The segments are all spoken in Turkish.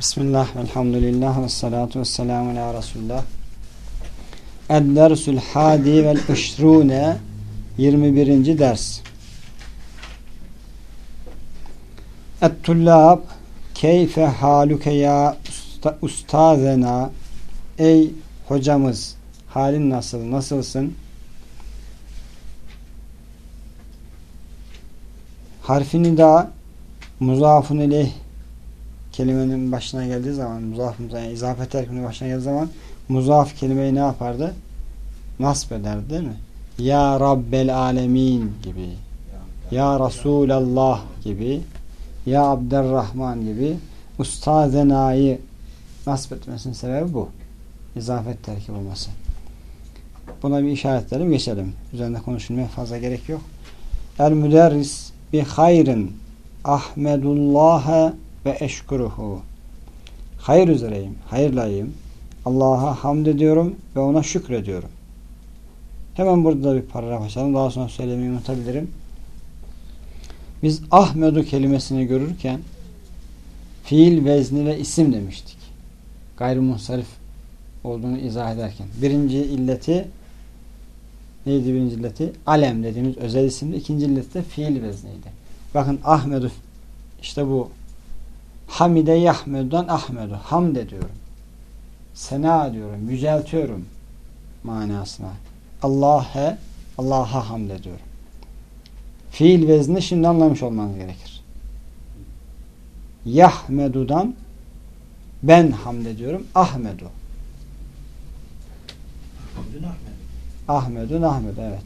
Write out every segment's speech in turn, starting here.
Bismillah, elhamdülillah ve salatu ve selamu ala Resulullah. Ed-dersül hadi vel işrune 21. ders. Et-tullab keyfe haluke ya ustazena Ey hocamız halin nasıl, nasılsın? Harfini da muzafun ileyh kelimenin başına geldiği zaman muzaf yani izafet terkinin başına geldiği zaman muzaf kelimeyi ne yapardı? Nasp ederdi değil mi? Ya Rabbel Alemin gibi Ya Resulallah gibi Ya Abderrahman gibi Ustazena'yı nasp etmesinin sebebi bu. İzafet terkib olması. Buna bir işaretlerim geçelim. Üzerinde konuşulmaya fazla gerek yok. El müderris bi hayrin Ahmedullah'a ve eşkuruhu. Hayır üzereyim, hayırlayım. Allah'a hamd ediyorum ve ona şükrediyorum. Hemen burada bir paragraf açalım. Daha sonra söylemeyi unutabilirim. Biz Ahmedu kelimesini görürken fiil, vezni ve isim demiştik. Gayrimunsarif olduğunu izah ederken. Birinci illeti neydi birinci illeti? Alem dediğimiz özel isimdi. İkinci illeti de fiil vezniydi. Bakın Ahmedu işte bu Hamide yahmedudan ahmedu. Hamd ediyorum. Sena ediyorum. Yüceltiyorum manasına. Allah'a Allah'a hamd ediyorum. Fiil vezni şimdi anlamış olmanız gerekir. Yahmedudan ben hamd ediyorum. Ahmedu. Ahmedu Ahmedu evet.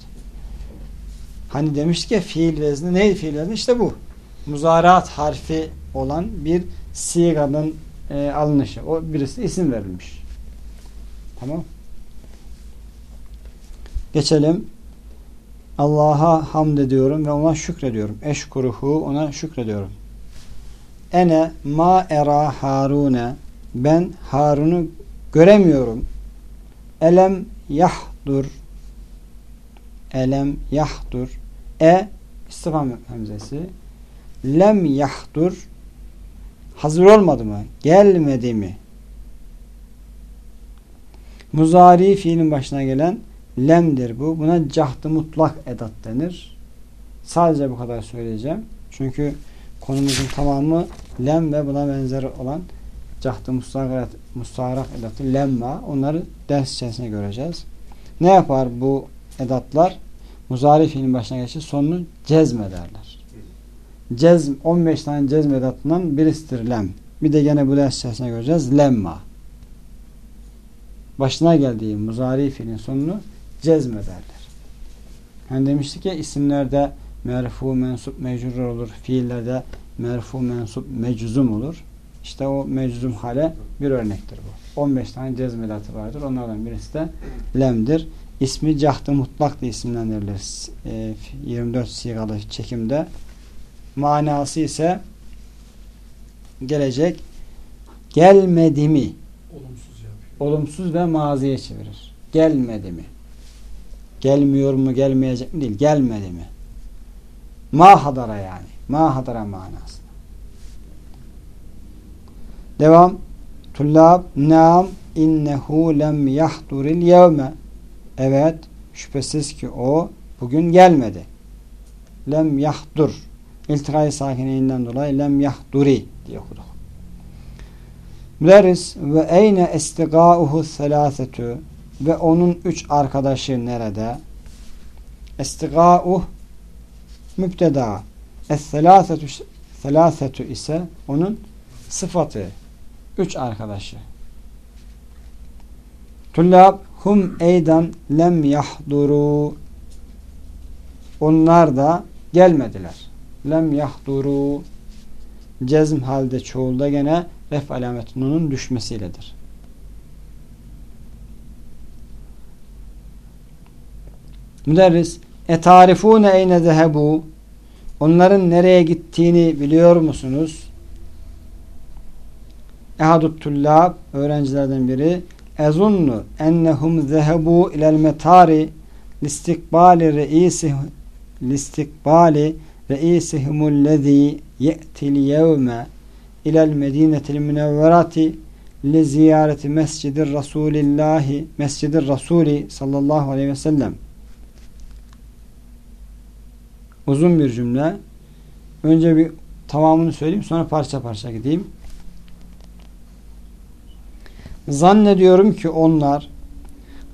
Hani demiştik ya fiil vezni neydi fiil vezni? İşte bu. Muzarat harfi olan bir siganın e, alınışı. O birisi isim verilmiş. Tamam. Geçelim. Allah'a hamd ediyorum ve ona şükrediyorum. Eşkuruhu ona şükrediyorum. Ene ma era Harune ben Harun'u göremiyorum. Elem yahdur elem yahdur e istifam hemzesi lem yahdur hazır olmadı mı? Gelmedi mi? Muzari fiilin başına gelen lemdir bu. Buna cahdı mutlak edat denir. Sadece bu kadar söyleyeceğim. Çünkü konumuzun tamamı lem ve buna benzer olan cahdı mustaharak edatı lemma. Onları ders içerisinde göreceğiz. Ne yapar bu edatlar? Muzari fiilin başına geçir sonunu cezmederler cezm 15 tane cezm edatından birisidir lem. Bir de gene bu ders içerisinde göreceğiz. Lemma. Başına geldiği muzari fiilin sonunu cezmederler. Hani demiştik ya isimlerde merfu, mensup, mecrur olur. Fiillerde merfu, mensup, meczum olur. İşte o meczum hale bir örnektir bu. 15 tane cezm edatı vardır. Onlardan birisi de lemdir. İsmi cahtı mutlak diye isimlendirilir. 24 sigalı çekimde manası ise gelecek gelmedi mi olumsuz, olumsuz ve maziye çevirir. Gelmedi mi? Gelmiyor mu gelmeyecek mi değil. Gelmedi mi? Ma hadara yani. Ma hadara manasında. Devam. Tullab nam innehu lem yahduril yevme Evet şüphesiz ki o bugün gelmedi. Lem yahdur İltirai sakineyinden dolayı lem yahduri diye okuduk. Müderris ve eyne estigauhu selasetü ve onun üç arkadaşı nerede? Estigauh müpteda es-selasetü selasetü ise onun sıfatı. Üç arkadaşı. Tullab hum eydan lem yahduru onlar da gelmediler lem yahduru cezm halde çoğulda gene ref alamet nunun düşmesiyledir. Müderris etarifune eyne zehebu onların nereye gittiğini biliyor musunuz? Ehadut öğrencilerden biri ezunnu ennehum zehebu ilel metari listikbali reisi listikbali reisihumullezî ye'til yevme ilel medinetil münevverati li ziyareti mescidir Resulillahi mescidir Rasuli sallallahu aleyhi ve sellem. Uzun bir cümle. Önce bir tamamını söyleyeyim sonra parça parça gideyim. Zannediyorum ki onlar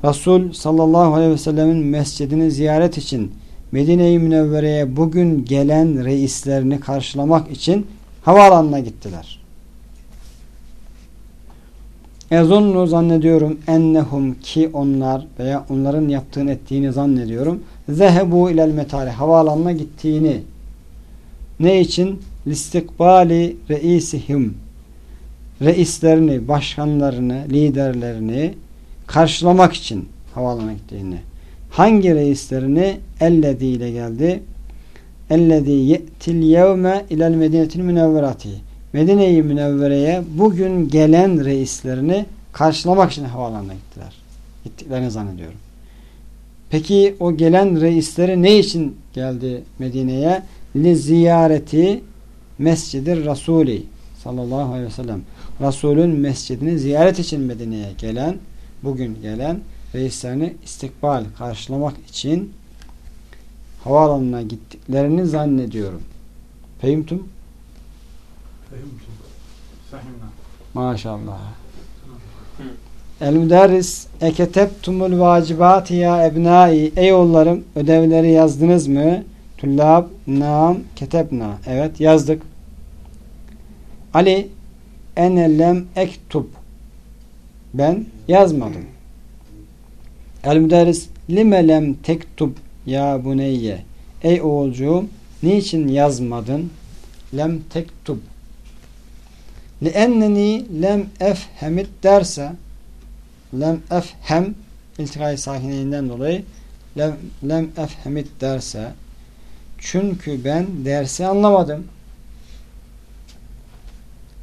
Resul sallallahu aleyhi ve sellemin mescidini ziyaret için Medine-i Münevvere'ye bugün gelen reislerini karşılamak için havaalanına gittiler. Ezunnu zannediyorum ennehum ki onlar veya onların yaptığını ettiğini zannediyorum. Zehebu ilel metali havaalanına gittiğini ne için? Listikbali reisihim reislerini, başkanlarını, liderlerini karşılamak için havaalanına gittiğini. Hangi reislerini? Ellezî ile geldi. Ellezî ye'til yevme ilel medinetil münevverati. Medine-i Münevvere'ye bugün gelen reislerini karşılamak için havaalanına gittiler. Gittiklerini zannediyorum. Peki o gelen reisleri ne için geldi Medine'ye? Li ziyareti mescidir Rasuli sallallahu aleyhi ve sellem. Resulün mescidini ziyaret için Medine'ye gelen, bugün gelen reislerini istikbal karşılamak için havaalanına gittiklerini zannediyorum. Fehimtum? Fehimtum. Fehimna. Maşallah. El müderris eketebtumul vacibati ya ebnai ey oğullarım ödevleri yazdınız mı? Tullab naam ketebna. Evet yazdık. Ali ene lem ektub ben yazmadım. El müderris lime lem tektub ya buneyye ey oğulcuğum niçin yazmadın? Lem tektub lienneni lem efhemit derse lem efhem iltikayı sakineyinden dolayı lem, lem efhemit derse çünkü ben dersi anlamadım.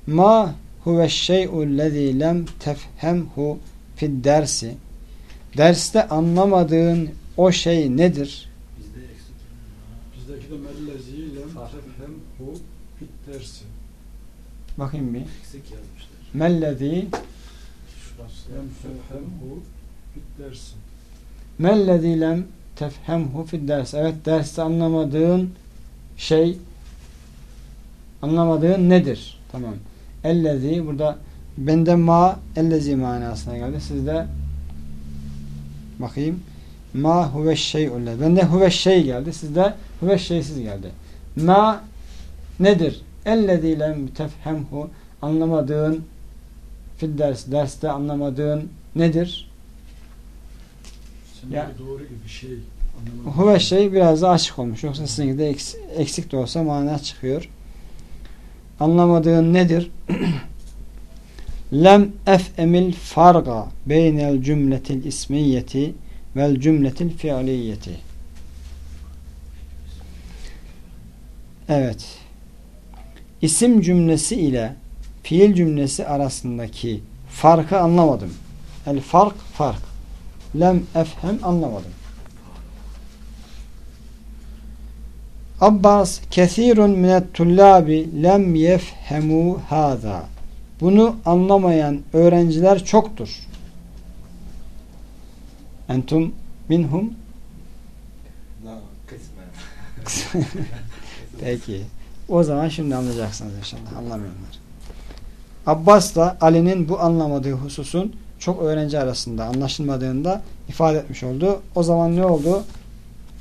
Ma huve şey'u lezî lem tefhemhu fid dersi derste anlamadığın o şey nedir? Bizdeki de mellezi lem tefhemhu fit dersi. Bakayım bir. Eksik yazmışlar. Şurası. Lem tefhemhu fit dersi. mellezî lem tefhemhu fid ders. Evet derste anlamadığın şey anlamadığın nedir? Tamam. Ellezî burada bende ma ellezî manasına geldi. Sizde bakayım ma huve şey'ulle. Bende huve şey geldi. Sizde huve şeysiz geldi. Ma nedir? Ellezî lem tefhemhu anlamadığın fid ders derste anlamadığın nedir? Ya- doğru bir şey. Anlamadım. Huve şey biraz da açık olmuş. Yoksa sizinki de eks- eksik de olsa mana çıkıyor. Anlamadığın nedir? Lem ef'emil farga beynel cümletil ismiyeti vel cümletil fiiliyeti. Evet. İsim cümlesi ile fiil cümlesi arasındaki farkı anlamadım. El fark fark. Lem efhem anlamadım. Abbas kesirun minet tullabi lem yefhemu haza. Bunu anlamayan öğrenciler çoktur. Entum minhum. Peki. O zaman şimdi anlayacaksınız inşallah. Anlamıyorlar. Abbas da Ali'nin bu anlamadığı hususun çok öğrenci arasında anlaşılmadığında ifade etmiş oldu. O zaman ne oldu?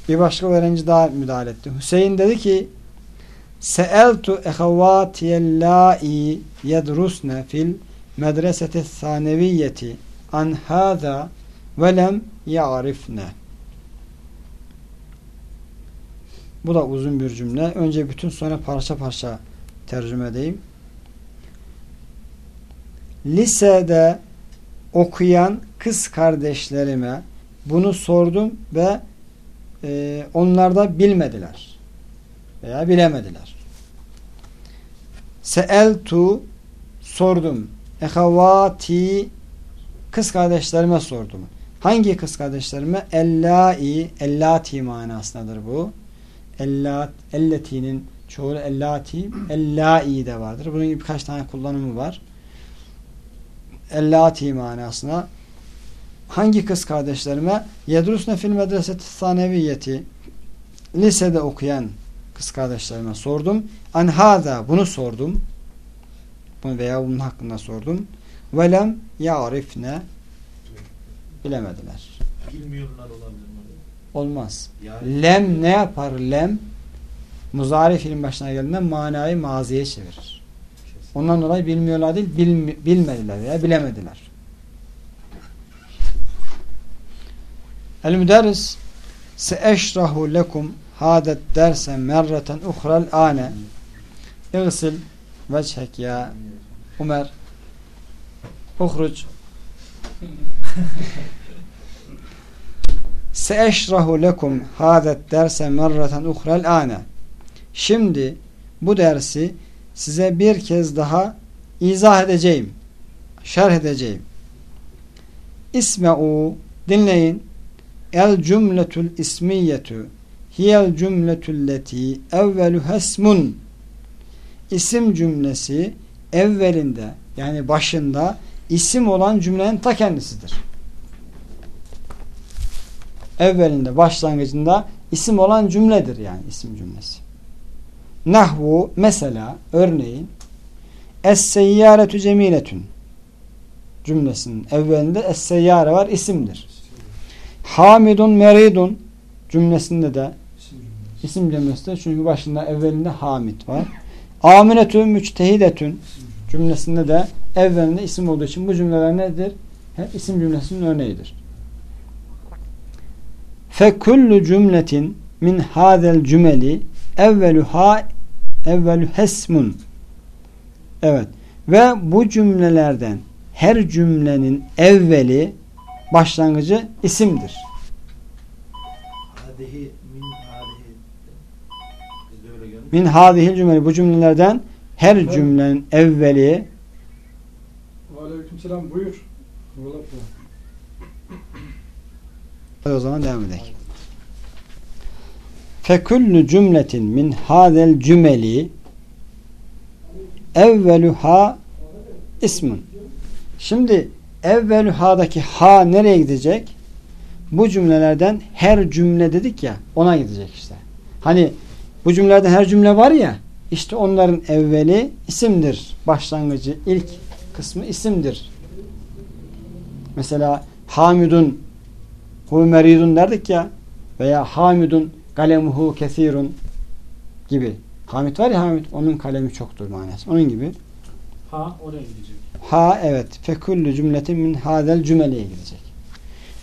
Bir başka öğrenci daha müdahale etti. Hüseyin dedi ki Seeltu ehavatiyellâi yedrusne fil medreseti saneviyeti an hâzâ ve lem ya'rifne. Bu da uzun bir cümle. Önce bütün sonra parça parça tercüme edeyim. Lisede okuyan kız kardeşlerime bunu sordum ve e, onlar da bilmediler. Veya bilemediler. Seeltu sordum. Ehavati kız kardeşlerime sordum. Hangi kız kardeşlerime? Ellai, ellati manasındadır bu. Ellat, elletinin Çoğu ellati, ellai de vardır. Bunun gibi birkaç tane kullanımı var. Ellati manasına hangi kız kardeşlerime yedrusne fil medreseti saneviyeti lisede okuyan kız kardeşlerime sordum. An hada bunu sordum. Bunu veya bunun hakkında sordum. Velem ya'rifne bilemediler. Bilmiyorlar olabilir mi? Olmaz. Yani Lem ne yapar? Lem muzari fiilin başına geldiğinde manayı maziye çevirir. Ondan dolayı bilmiyorlar değil, bilmi- bilmediler veya bilemediler. El müderris seeşrahu lekum hadet derse merreten uhrel ane İgsil veçhek ya Umer uhruc seeşrahu lekum hadet derse merreten uhrel ane Şimdi bu dersi size bir kez daha izah edeceğim. Şerh edeceğim. İsme'u dinleyin. El cümletul ismiyetu hiyel cümletulleti evvelu hasmun isim cümlesi evvelinde yani başında isim olan cümlenin ta kendisidir. Evvelinde başlangıcında isim olan cümledir yani isim cümlesi. Nahvu mesela örneğin Es-seyyaretu cemiletun cümlesinin evvelinde es-seyyare var isimdir. Hamidun meridun cümlesinde de İsim isim cümlesidir. Çünkü başında evvelinde hamid var. Aminetun müçtehidetun cümlesinde de evvelinde isim olduğu için bu cümleler nedir? Hep isim cümlesinin örneğidir. Fe kullu cümletin min hadel cümeli evveluha evvelü hesmun Evet. Ve bu cümlelerden her cümlenin evveli başlangıcı isimdir. hadihi biz de öyle görmüş. Min hadihil cümle bu cümlelerden her cümlenin evveli Aleyküm selam buyur. Hadi o zaman devam edelim. Fekullu cümletin min hadel cümeli evveluha ismun. Şimdi evveluha'daki ha nereye gidecek? Bu cümlelerden her cümle dedik ya ona gidecek işte. Hani bu cümlelerden her cümle var ya işte onların evveli isimdir. Başlangıcı ilk kısmı isimdir. Mesela Hamidun hu meridun derdik ya veya Hamidun kalemuhu kesirun gibi. Hamid var ya Hamid onun kalemi çoktur manası. Onun gibi. Ha oraya gidecek. Ha evet. Fekullu cümletin min hadel cümleye gidecek.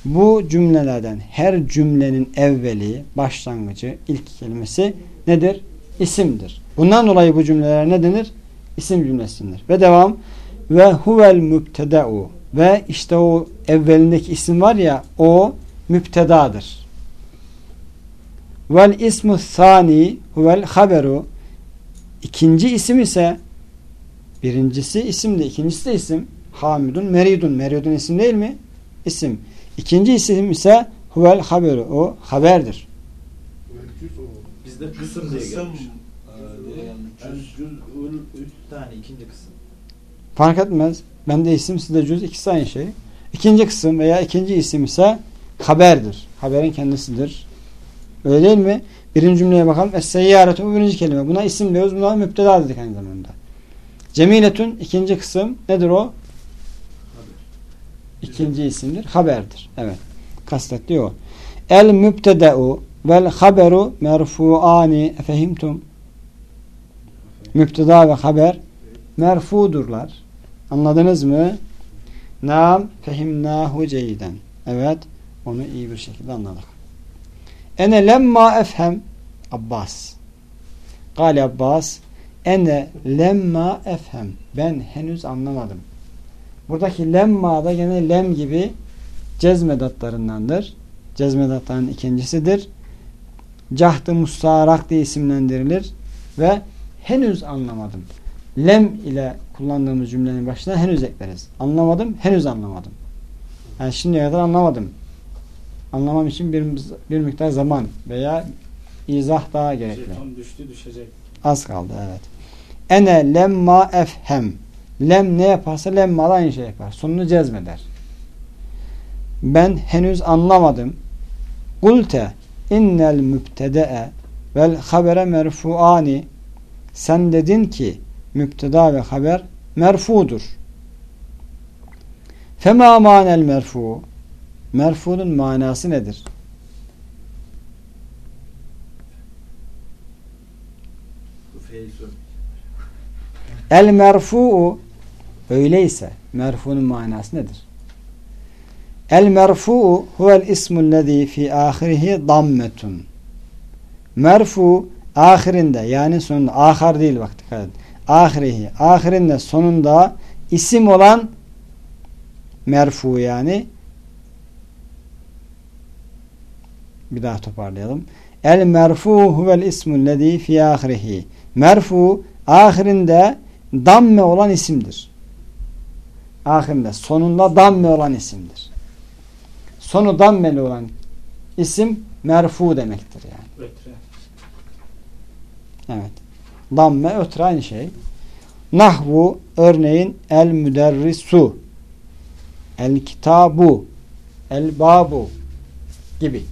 Bu cümlelerden her cümlenin evveli, başlangıcı, ilk kelimesi nedir? İsimdir. Bundan dolayı bu cümleler ne denir? İsim cümlesidir. Ve devam. Ve huvel mübteda'u. Ve işte o evvelindeki isim var ya o mübtedadır. Vel ismu thani huvel haberu. İkinci isim ise birincisi isimdi, ikincisi de isim. Hamidun, Meridun. Meridun isim değil mi? İsim. İkinci isim ise huvel haberu. O haberdir. Bizde kısım diye Kısım, gelmiş. e, cüz'ül üç tane ikinci kısım. Fark etmez. Bende isim, sizde cüz ikisi aynı şey. İkinci kısım veya ikinci isim ise haberdir. Haberin kendisidir. Öyle değil mi? Birinci cümleye bakalım. Es-seyyaretu bu birinci kelime. Buna isim diyoruz. Buna müpteda dedik aynı zamanda. Cemiletun ikinci kısım. Nedir o? İkinci isimdir. Haberdir. Evet. Kastetli o. El mübtedeu vel haberu merfuani efehimtum. Mübteda ve haber merfudurlar. Anladınız mı? Nam fehimnahu ceyden. Evet. Onu iyi bir şekilde anladık. Ene lemma efhem Abbas. Gal Abbas ene lemma efhem. Ben henüz anlamadım. Buradaki lemma da gene lem gibi cezmedatlarındandır. Cezmedatların ikincisidir. Cahd-ı mustarak diye isimlendirilir ve henüz anlamadım. Lem ile kullandığımız cümlenin başına henüz ekleriz. Anlamadım, henüz anlamadım. Yani şimdiye kadar anlamadım. Anlamam için bir, bir miktar zaman veya izah daha gerekli. Jeton düştü düşecek. Az kaldı evet. Ene lemma efhem. Lem ne yaparsa lemma da aynı şey yapar. Sonunu cezmeder. Ben henüz anlamadım. Kulte innel mübtede'e vel habere merfuani. Sen dedin ki müpteda ve haber merfudur. Fema manel merfu. Merfunun manası nedir? El merfu'u öyleyse merfunun manası nedir? El merfu'u huvel ismullezî fi ahirihi dammetun. Merfu ahirinde yani sonunda ahar değil bak dikkat edin. Ahirihi ahirinde sonunda isim olan merfu yani bir daha toparlayalım. El merfu huvel ismullezî fi ahirihi. Merfu ahirinde damme olan isimdir. Ahirinde sonunda damme olan isimdir. Sonu dammeli olan isim merfu demektir yani. Ötre. Evet. Damme ötre aynı şey. Nahvu örneğin el müderrisu el kitabu el babu gibi.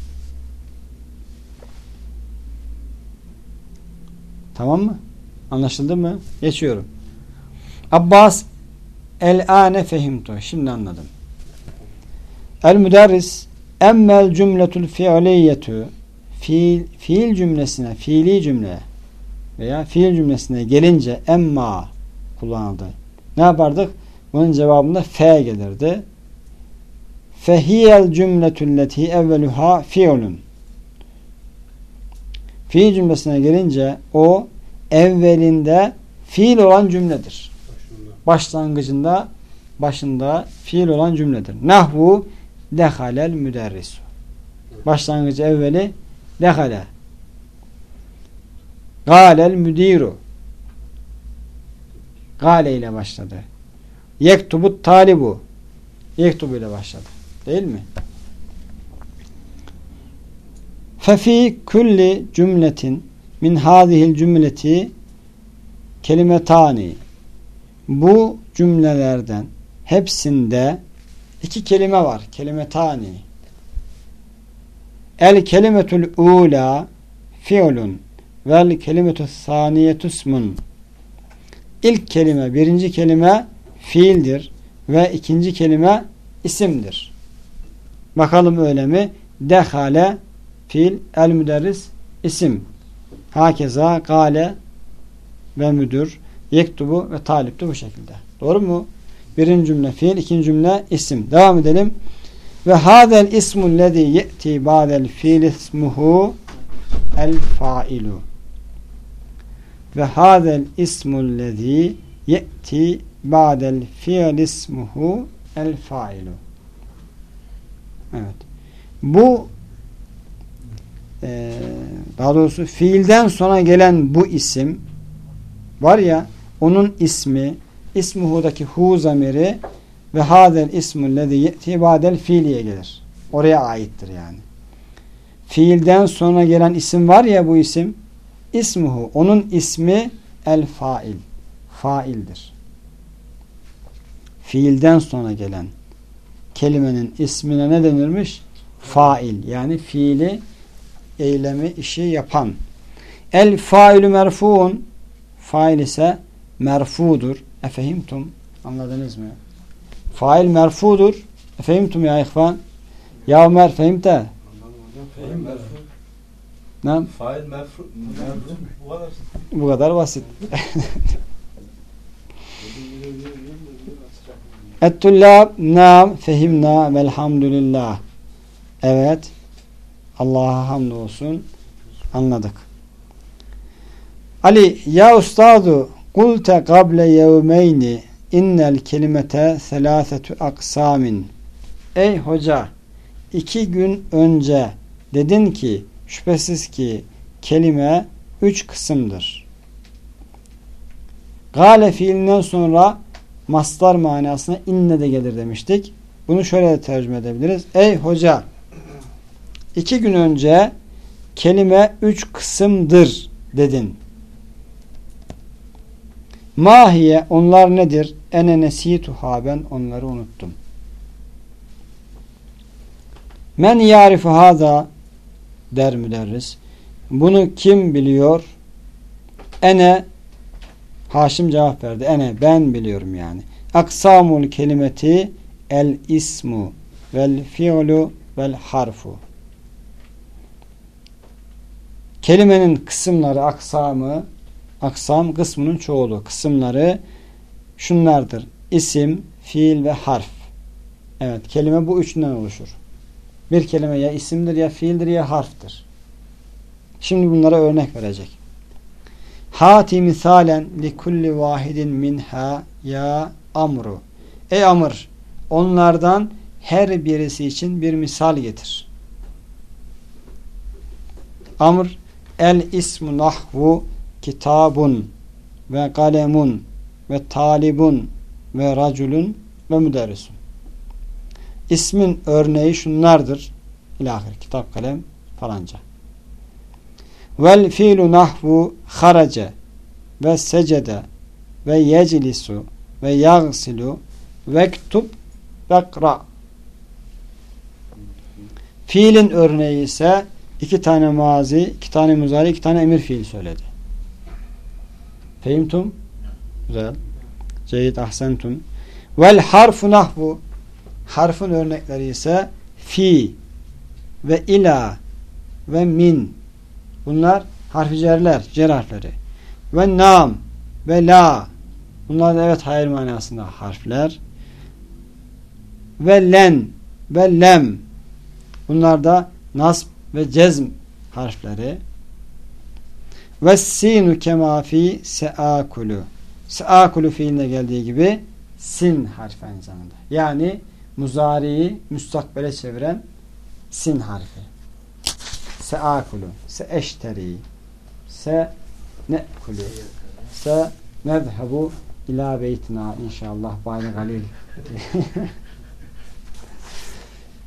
Tamam mı? Anlaşıldı mı? Geçiyorum. Abbas el ane fehimtu. Şimdi anladım. El müderris emmel cümletul fiiliyetu fiil, fiil cümlesine, fiili cümle veya fiil cümlesine gelince emma kullanıldı. Ne yapardık? Bunun cevabında fe gelirdi. Fehiyel cümletülleti evveluha fiilun. Fiil cümlesine gelince o evvelinde fiil olan cümledir. Başlangıcında başında fiil olan cümledir. Nahvu dehalel müderrisu. Başlangıcı evveli dehale. Galel müdiru. Gale ile başladı. Yektubut talibu. Yektubu ile başladı. Değil mi? Fefi kulli cümletin min hadihil cümleti kelimetani. Bu cümlelerden hepsinde iki kelime var. Kelimetani. El kelimetul ula fiilun vel kelimetu saniyetusmun. İlk kelime, birinci kelime fiildir ve ikinci kelime isimdir. Bakalım öyle mi? Dehale fiil, el müderris isim. Hakeza gale ve müdür, yektubu ve talipti bu şekilde. Doğru mu? Birinci cümle fiil, ikinci cümle isim. Devam edelim. Ve hadel ismu lezi ye'ti ba'del fiil ismuhu el failu. Ve hadel ismu lezi ye'ti ba'del fiil ismuhu el failu. Evet. Bu daha doğrusu fiilden sonra gelen bu isim var ya onun ismi ismuhudaki hu zamiri ve hadel ismul lezi ye'ti ba'del fiiliye gelir. Oraya aittir yani. Fiilden sonra gelen isim var ya bu isim ismuhu onun ismi el fail. Faildir. Fiilden sonra gelen kelimenin ismine ne denirmiş? Fail. Yani fiili eylemi, işi yapan. El failü merfuun fail ise merfudur. Efehimtum. Anladınız mı? Fail merfudur. Efehimtum ya ihvan. Ya Ömer fehimte. Ne? Fail merfu. Bu kadar basit. Ettullab nam fehimna velhamdülillah. Evet. Allah'a hamdolsun. Anladık. Ali ya ustadu kulte kable yevmeyni innel kelimete selasetu aksamin. Ey hoca iki gün önce dedin ki şüphesiz ki kelime üç kısımdır. Gale fiilinden sonra mastar manasına inne de gelir demiştik. Bunu şöyle de tercüme edebiliriz. Ey hoca iki gün önce kelime üç kısımdır dedin. Mahiye onlar nedir? Ene nesituha ben onları unuttum. Men yarifu hada der müderris. Bunu kim biliyor? Ene Haşim cevap verdi. Ene ben biliyorum yani. Aksamul kelimeti el ismu vel fi'lu vel harfu. Kelimenin kısımları aksamı aksam kısmının çoğulu. Kısımları şunlardır. İsim, fiil ve harf. Evet kelime bu üçünden oluşur. Bir kelime ya isimdir ya fiildir ya harftir. Şimdi bunlara örnek verecek. Hati misalen li kulli vahidin minha ya amru. Ey amr onlardan her birisi için bir misal getir. Amr el ismu nahvu kitabun ve kalemun ve talibun ve raculun ve müderrisun. İsmin örneği şunlardır. İlahir kitap kalem falanca. Vel fiilu nahvu harace ve secede ve yeclisu ve yagsilu vektub vekra. Fiilin örneği ise iki tane mazi, iki tane muzari, iki tane emir fiil söyledi. Fehimtum? Güzel. Ceyyid ahsentum. Vel harfu nahvu. Harfın örnekleri ise fi ve ila ve min. Bunlar harfi cerler, cer harfleri. Ve nam ve la. Bunlar da evet hayır manasında harfler. Ve len ve lem. Bunlar da nasb ve cezm harfleri ve sinu kemafi seakulu seakulu fiiline geldiği gibi sin harfi aynı zamanda. Yani muzariyi müstakbele çeviren sin harfi. Seakulu, seeşteri, se ne'kulu, se nezhebu ila beytina inşallah bani galil.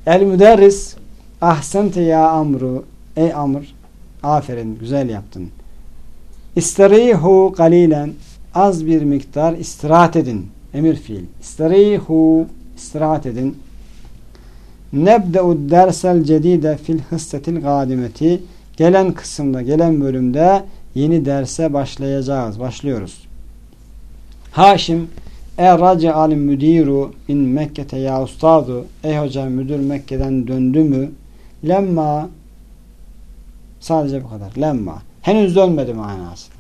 El müderris ahsente ya amru ey amr aferin güzel yaptın. İsterihu galilen az bir miktar istirahat edin. Emir fiil. İsterihu istirahat edin. Nebde'u dersel cedide fil hıssetil gadimeti gelen kısımda, gelen bölümde yeni derse başlayacağız. Başlıyoruz. Haşim e raci alim müdiru in Mekke'te ya ustadu ey hocam müdür Mekke'den döndü mü lemma sadece bu kadar lemma henüz dönmedi manasında.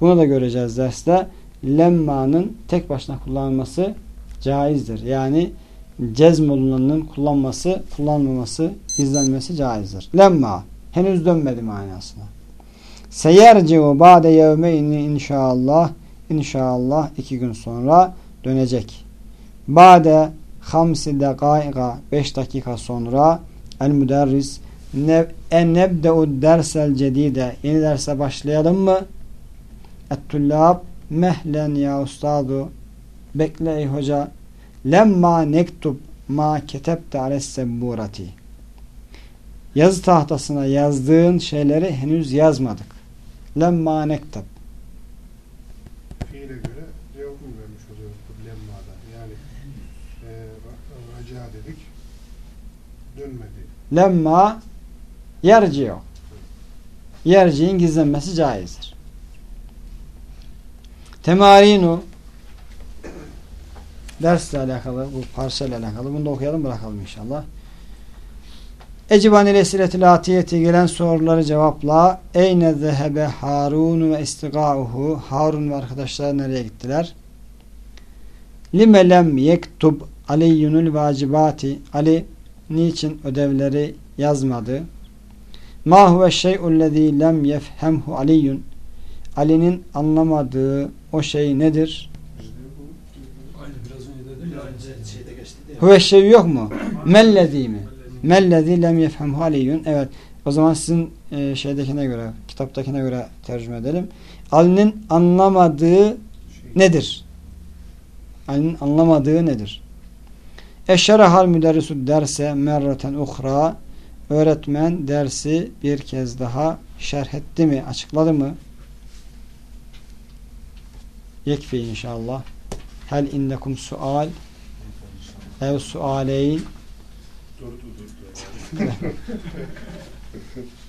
Bunu da göreceğiz derste. Lemma'nın tek başına kullanılması caizdir. Yani cezm olunanın kullanması, kullanmaması, gizlenmesi caizdir. Lemma henüz dönmedi manasına. Seyerciu ba'de yevmeyni inşallah inşallah iki gün sonra dönecek. Ba'de hamsi dekaiga beş dakika sonra el müderris en nebde'u dersel cedide yeni derse başlayalım mı? Et-tullab mehlen ya ustadu bekle ey hoca lemma nektub ma ketebte alessemburati yazı tahtasına yazdığın şeyleri henüz yazmadık. Lemma nektub Fiile göre cevap mı vermiş oluyoruz bu lemmada? Yani e, raca dedik dönmedi. lemma yerciyor. Yerciğin gizlenmesi caizdir. Temarinu dersle alakalı, bu parçayla alakalı. Bunu da okuyalım bırakalım inşallah. Eciban ile atiyeti gelen soruları cevapla. Eyne zehebe Harun ve istigauhu Harun ve arkadaşlar nereye gittiler? Lime lem yektub aliyyunul vacibati Ali niçin ödevleri yazmadı? Ma huve şey'ullezî lem yefhemhu aliyyun Ali'nin anlamadığı o şey nedir? Aynı biraz önce dedim Bir ya. önce şeyde geçti de. Huve şey yok mu? Mellezi mi? Mellezi lem yefhemhu aliyyun. Evet. O zaman sizin e, şeydekine göre, kitaptakine göre tercüme edelim. Ali'nin anlamadığı Şey, nedir? Ali'nin anlamadığı nedir? Eşşerahal müderrisu derse merreten uhra öğretmen dersi bir kez daha şerh etti mi? Açıkladı mı? Yekfi inşallah. Hel indekum sual ev sualeyn.